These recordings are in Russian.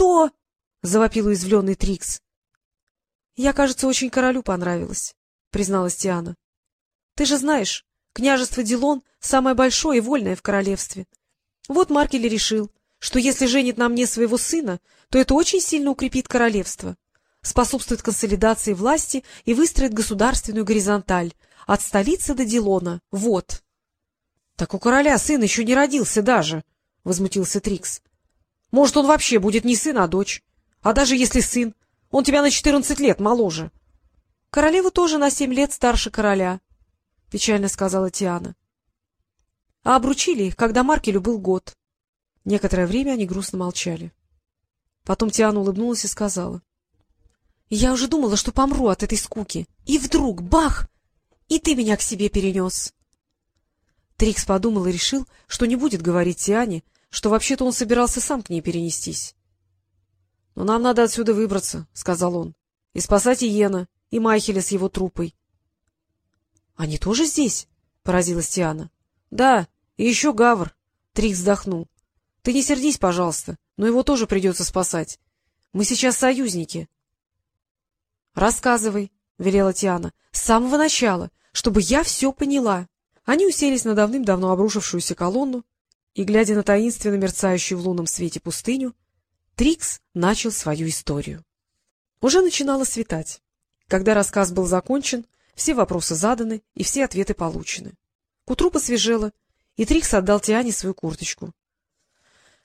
Что? — завопил уязвленный Трикс. — Я, кажется, очень королю понравилась, — призналась Тиана. — Ты же знаешь, княжество Дилон самое большое и вольное в королевстве. Вот Маркель решил, что если женит на мне своего сына, то это очень сильно укрепит королевство, способствует консолидации власти и выстроит государственную горизонталь от столицы до Дилона. Вот. — Так у короля сын еще не родился даже, — возмутился Трикс. — Может, он вообще будет не сын, а дочь. А даже если сын, он тебя на четырнадцать лет моложе. — Королева тоже на семь лет старше короля, — печально сказала Тиана. А обручили их, когда Маркелю был год. Некоторое время они грустно молчали. Потом Тиана улыбнулась и сказала. — Я уже думала, что помру от этой скуки. И вдруг — бах! И ты меня к себе перенес. Трикс подумал и решил, что не будет говорить Тиане, что вообще-то он собирался сам к ней перенестись. — Но нам надо отсюда выбраться, — сказал он, — и спасать Иена, и Майхеля с его трупой. — Они тоже здесь? — поразилась Тиана. — Да, и еще Гавр. Трикс вздохнул. — Ты не сердись, пожалуйста, но его тоже придется спасать. Мы сейчас союзники. — Рассказывай, — велела Тиана, — с самого начала, чтобы я все поняла. Они уселись на давным-давно обрушившуюся колонну, и, глядя на таинственно мерцающую в лунном свете пустыню, Трикс начал свою историю. Уже начинало светать. Когда рассказ был закончен, все вопросы заданы и все ответы получены. К утру посвежело, и Трикс отдал Тиане свою курточку.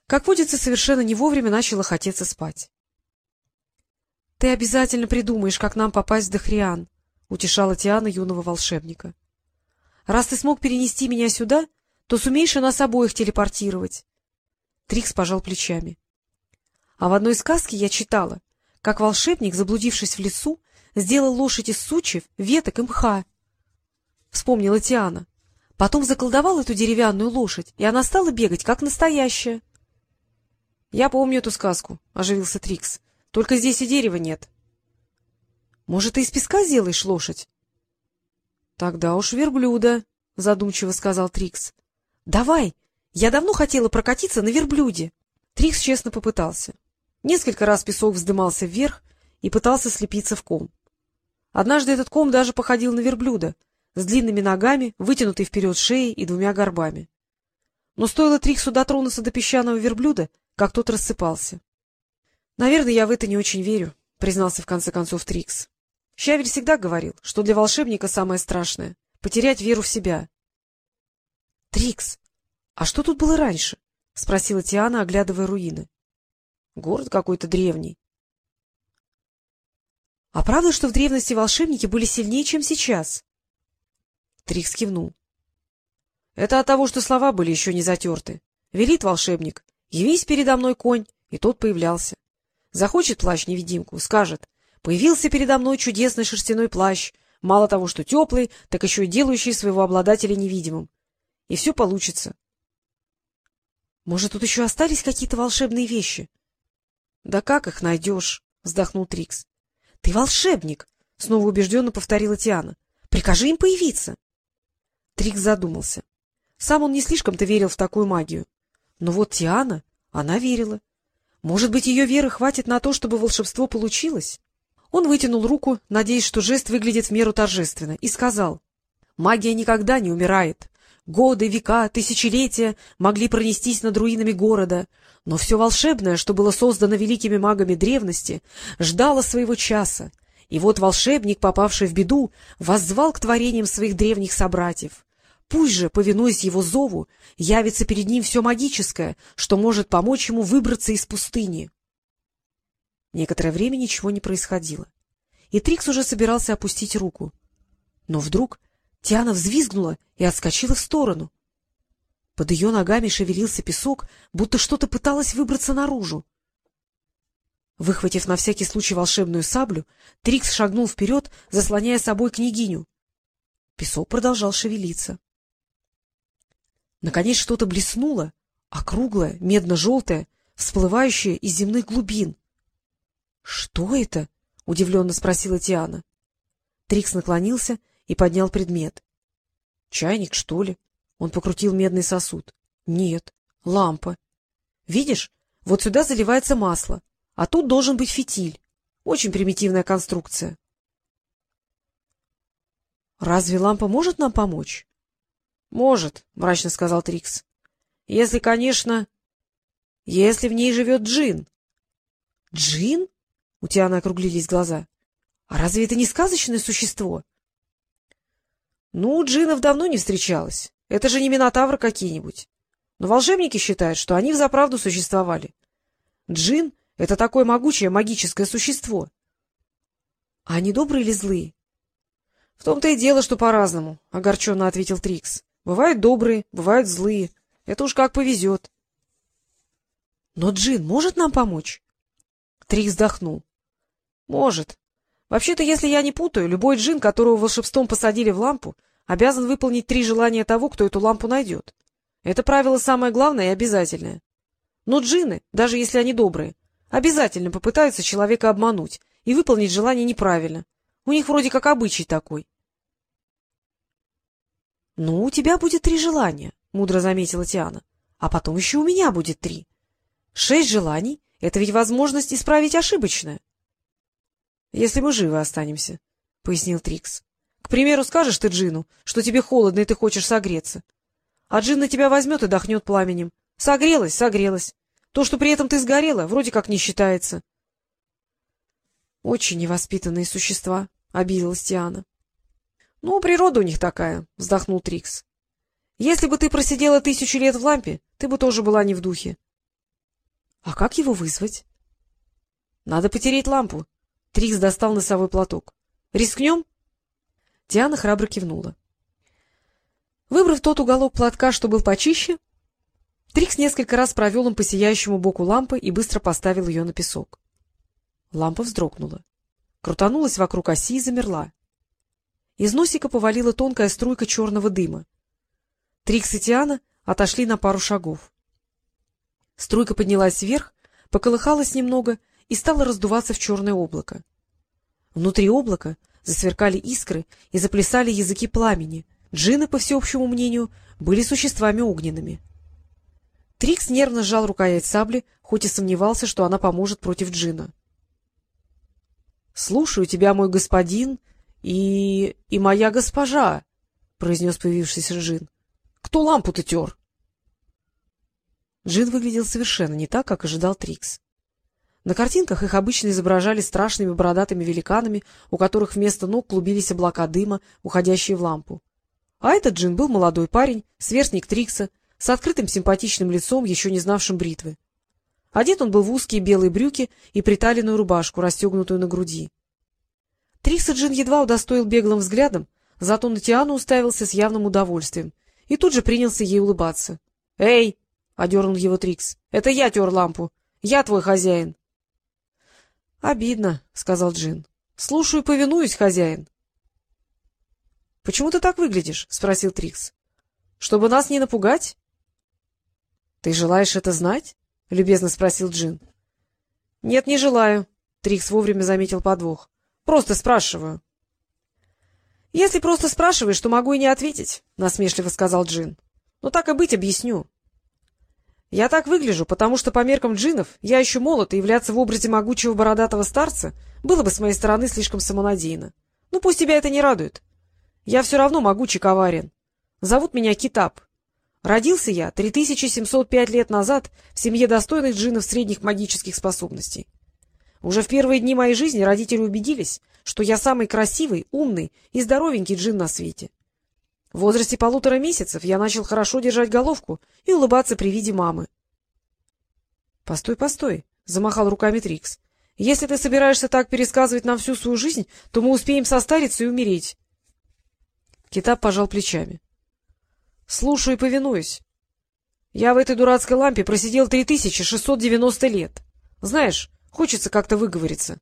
Как водится, совершенно не вовремя начало хотеться спать. — Ты обязательно придумаешь, как нам попасть в Дохриан, — утешала Тиана юного волшебника. — Раз ты смог перенести меня сюда, то сумеешь и нас обоих телепортировать. Трикс пожал плечами. А в одной сказке я читала, как волшебник, заблудившись в лесу, сделал лошадь из сучьев, веток и мха. Вспомнила Тиана. Потом заколдовал эту деревянную лошадь, и она стала бегать, как настоящая. — Я помню эту сказку, — оживился Трикс. — Только здесь и дерева нет. — Может, ты из песка сделаешь лошадь? — Тогда уж верблюда, — задумчиво сказал Трикс. — Давай! Я давно хотела прокатиться на верблюде. Трикс честно попытался. Несколько раз песок вздымался вверх и пытался слепиться в ком. Однажды этот ком даже походил на верблюда, с длинными ногами, вытянутой вперед шеей и двумя горбами. Но стоило Триксу дотронуться до песчаного верблюда, как тот рассыпался. — Наверное, я в это не очень верю, — признался в конце концов Трикс. Щавель всегда говорил, что для волшебника самое страшное — потерять веру в себя. — Трикс, а что тут было раньше? — спросила Тиана, оглядывая руины. Город какой-то древний. — А правда, что в древности волшебники были сильнее, чем сейчас? Трикс кивнул. — Это от того, что слова были еще не затерты. Велит волшебник. Явись передо мной, конь, и тот появлялся. Захочет плащ-невидимку, скажет. Появился передо мной чудесный шерстяной плащ, мало того, что теплый, так еще и делающий своего обладателя невидимым. И все получится. — Может, тут еще остались какие-то волшебные вещи? —— Да как их найдешь? — вздохнул Трикс. — Ты волшебник! — снова убежденно повторила Тиана. — Прикажи им появиться. Трикс задумался. Сам он не слишком-то верил в такую магию. Но вот Тиана, она верила. Может быть, ее веры хватит на то, чтобы волшебство получилось? Он вытянул руку, надеясь, что жест выглядит в меру торжественно, и сказал. — Магия никогда не умирает. Годы, века, тысячелетия могли пронестись над руинами города, но все волшебное, что было создано великими магами древности, ждало своего часа, и вот волшебник, попавший в беду, воззвал к творениям своих древних собратьев. Пусть же, повинуясь его зову, явится перед ним все магическое, что может помочь ему выбраться из пустыни. Некоторое время ничего не происходило, и Трикс уже собирался опустить руку. Но вдруг Тиана взвизгнула и отскочила в сторону. Под ее ногами шевелился песок, будто что-то пыталось выбраться наружу. Выхватив на всякий случай волшебную саблю, Трикс шагнул вперед, заслоняя собой княгиню. Песок продолжал шевелиться. Наконец что-то блеснуло, округлое, медно-желтое, всплывающее из земных глубин. — Что это? — удивленно спросила Тиана. Трикс наклонился и поднял предмет. — Чайник, что ли? Он покрутил медный сосуд. — Нет, лампа. Видишь, вот сюда заливается масло, А тут должен быть фитиль. Очень примитивная конструкция. — Разве лампа может нам помочь? — Может, — мрачно сказал Трикс. — Если, конечно... Если в ней живет джин. — Джин? — у Тианы округлились глаза. — А разве это не сказочное существо? — Ну, джинов давно не встречалось. Это же не минотавры какие-нибудь. Но волшебники считают, что они взаправду существовали. Джин — это такое могучее магическое существо. — А они добрые или злые? — В том-то и дело, что по-разному, — огорченно ответил Трикс. — Бывают добрые, бывают злые. Это уж как повезет. — Но Джин может нам помочь? Трикс вздохнул. — Может. Вообще-то, если я не путаю, любой джин, которого волшебством посадили в лампу, обязан выполнить три желания того, кто эту лампу найдет. Это правило самое главное и обязательное. Но джины, даже если они добрые, обязательно попытаются человека обмануть и выполнить желание неправильно. У них вроде как обычай такой. — Ну, у тебя будет три желания, — мудро заметила Тиана. — А потом еще у меня будет три. Шесть желаний — это ведь возможность исправить ошибочное. — Если мы живы останемся, — пояснил Трикс. — К примеру, скажешь ты Джину, что тебе холодно и ты хочешь согреться. А Джин на тебя возьмет и дохнет пламенем. Согрелась, согрелась. То, что при этом ты сгорела, вроде как не считается. — Очень невоспитанные существа, — обиделась Тиана. — Ну, природа у них такая, — вздохнул Трикс. — Если бы ты просидела тысячу лет в лампе, ты бы тоже была не в духе. — А как его вызвать? — Надо потереть лампу. Трикс достал носовой платок. — Рискнем? Диана храбро кивнула. Выбрав тот уголок платка, что был почище, Трикс несколько раз провел им по сияющему боку лампы и быстро поставил ее на песок. Лампа вздрогнула, крутанулась вокруг оси и замерла. Из носика повалила тонкая струйка черного дыма. Трикс и Тиана отошли на пару шагов. Струйка поднялась вверх, поколыхалась немного и стала раздуваться в черное облако. Внутри облака засверкали искры и заплясали языки пламени. Джины, по всеобщему мнению, были существами огненными. Трикс нервно сжал рукоять сабли, хоть и сомневался, что она поможет против Джина. — Слушаю тебя, мой господин и... и моя госпожа, — произнес появившийся Джин. — Кто лампу-то тер? Джин выглядел совершенно не так, как ожидал Трикс. На картинках их обычно изображали страшными бородатыми великанами, у которых вместо ног клубились облака дыма, уходящие в лампу. А этот Джин был молодой парень, сверстник Трикса, с открытым симпатичным лицом, еще не знавшим бритвы. Одет он был в узкие белые брюки и приталенную рубашку, расстегнутую на груди. Трикса Джин едва удостоил беглым взглядом, зато на Тиану уставился с явным удовольствием и тут же принялся ей улыбаться. — Эй! — одернул его Трикс. — Это я тер лампу. Я твой хозяин. — Обидно, — сказал Джин. — Слушаю и повинуюсь, хозяин. — Почему ты так выглядишь? — спросил Трикс. — Чтобы нас не напугать? — Ты желаешь это знать? — любезно спросил Джин. — Нет, не желаю. Трикс вовремя заметил подвох. — Просто спрашиваю. — Если просто спрашиваешь, то могу и не ответить, — насмешливо сказал Джин. — Но так и быть объясню. Я так выгляжу, потому что по меркам джинов я еще молод, и являться в образе могучего бородатого старца было бы с моей стороны слишком самонадеянно. Ну, пусть тебя это не радует. Я все равно могучий коварен. Зовут меня Китап. Родился я 3705 лет назад в семье достойных джинов средних магических способностей. Уже в первые дни моей жизни родители убедились, что я самый красивый, умный и здоровенький джин на свете. В возрасте полутора месяцев я начал хорошо держать головку и улыбаться при виде мамы. — Постой, постой, — замахал руками Трикс. — Если ты собираешься так пересказывать нам всю свою жизнь, то мы успеем состариться и умереть. Китап пожал плечами. — Слушаю и повинуюсь. Я в этой дурацкой лампе просидел 3690 лет. Знаешь, хочется как-то выговориться.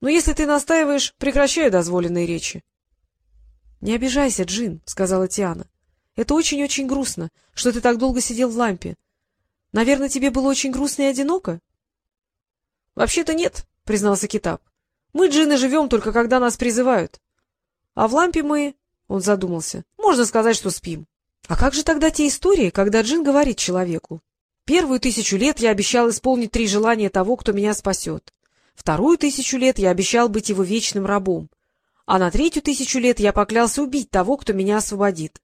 Но если ты настаиваешь, прекращаю дозволенные речи. — Не обижайся, Джин, — сказала Тиана. — Это очень-очень грустно, что ты так долго сидел в лампе. Наверное, тебе было очень грустно и одиноко? — Вообще-то нет, — признался Китап. — Мы, джины, живем только когда нас призывают. А в лампе мы... — он задумался. — Можно сказать, что спим. — А как же тогда те истории, когда джин говорит человеку? Первую тысячу лет я обещал исполнить три желания того, кто меня спасет. Вторую тысячу лет я обещал быть его вечным рабом. А на третью тысячу лет я поклялся убить того, кто меня освободит.